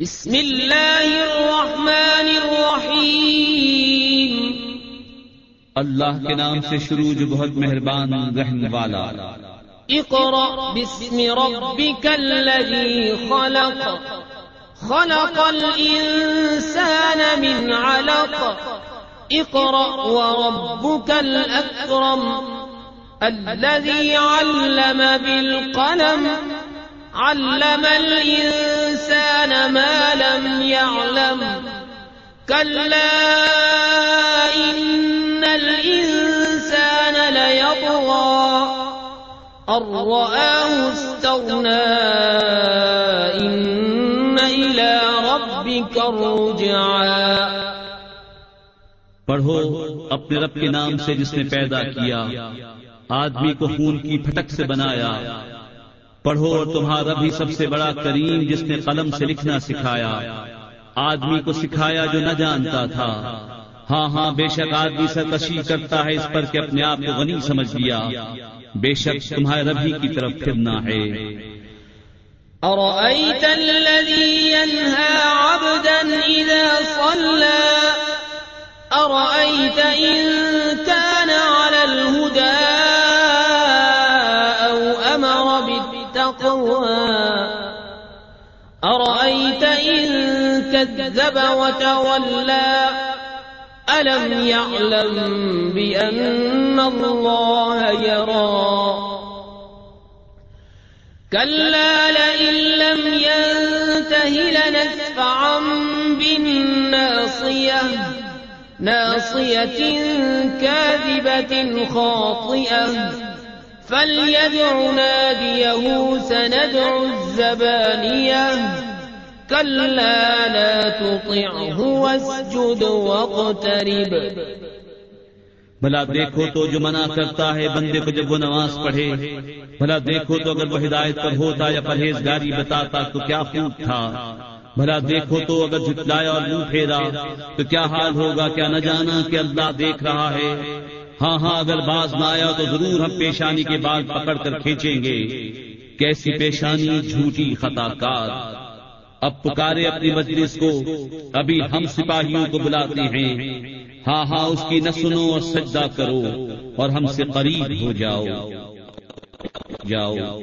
بسم اللہ الرحمن الرحیم. اللہ کے نام سے شروع جو بہت مہربان رحم والا. اقرأ باسم ربك الذي خلق. خلق الإنسان من علق. اقرأ وربك الأكرم الذي علم بالقلم. علم الإنسان ما لم يعلم. كلا إن الإنسان ليطغى. أن رآه استغنى. إن إلى ربك الرجعى. پڑھو اپنے رب کے نام سے جس نے پیدا کیا، آدمی کو خون کی پھٹک سے بنایا پڑھو اور تمہارا بھی سب سے بڑا کریم جس نے قلم سے لکھنا سکھایا۔ آدمی کو سکھایا جو نہ جانتا تھا۔ ہاں ہاں بے شک آدمی سرکشی کرتا ہے اس پر کہ اپنے آپ کو غنی سمجھ لیا۔ بے شک تمہارے ربی کی طرف پھرنا ہے۔ أرأيت الذي ينهى عبدا إذا صلى؟ أرأيت إن كان على الهدى أو أمر بالتقوى أرأيت إن كذب وتولى؟ ألم يعلم بأن الله يرى؟ كلا، لئن لم ينته لنسفعا بالناصية. ناصية كاذبة خاطئة. فليدع ناديه سندع الزبانية. كلا لا تطعه واسجد واقترب. بھلا دیکھو تو جو منع کرتا ہے بندے کو جب وہ نماز پڑھے. بھلا دیکھو تو اگر وہ ہدایت پر ہوتا یا پرہیزگاری بتاتا تو کیا خوب تھا. بھلا دیکھو تو اگر جھٹلایا اور منہ پھیرا تو کیا حال ہوگا؟ کیا نہ جانا کہ اللہ دیکھ رہا ہے؟ ہاں ہاں اگر باز نہ آیا تو ضرور ہم پیشانی کے بال پکڑ کر کھینچیں گے۔ کیسی پیشانی جھوٹی خطا کار۔ اب پکارے اپنی مجلس کو، ابھی ہم سپاہیوں کو بلاتے ہیں۔ ہاں ہاں اس کی نہ سنو اور سجدہ کرو اور ہم سے قریب ہو جاؤ۔ جاؤ۔